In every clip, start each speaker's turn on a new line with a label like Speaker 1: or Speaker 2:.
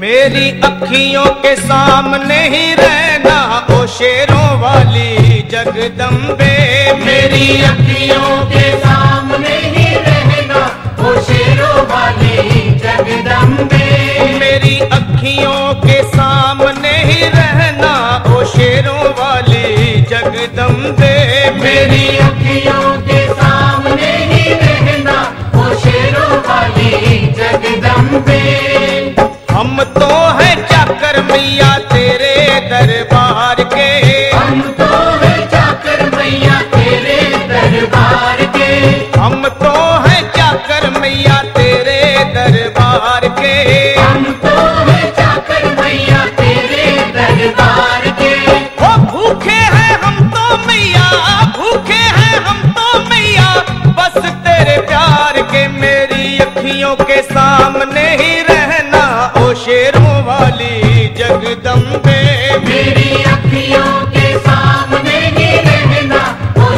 Speaker 1: मेरी अखियों के सामने ही रहना ओ शेरों वाली जगदम्बे।
Speaker 2: मेरी अखियों हम तो है चाकर मैया तेरे दरबार के।
Speaker 1: हम तो है चाकर मैया तेरे दरबार के।
Speaker 2: हम तो है चाकर मैया तेरे दरबार के वाली जगदम्बे।
Speaker 1: मेरी अखियों के सामने ही रहना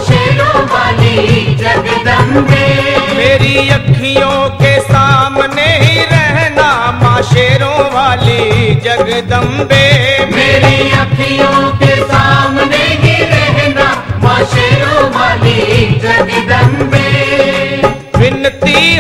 Speaker 1: शेरों वाली जगदम्बे।
Speaker 2: मेरी अखियों के सामने ही रहना माँ शेरों वाली जगदम्बे।
Speaker 1: मेरी अखियों के सामने ही रहना माँ शेरों वाली जगदम्बे।
Speaker 2: विनती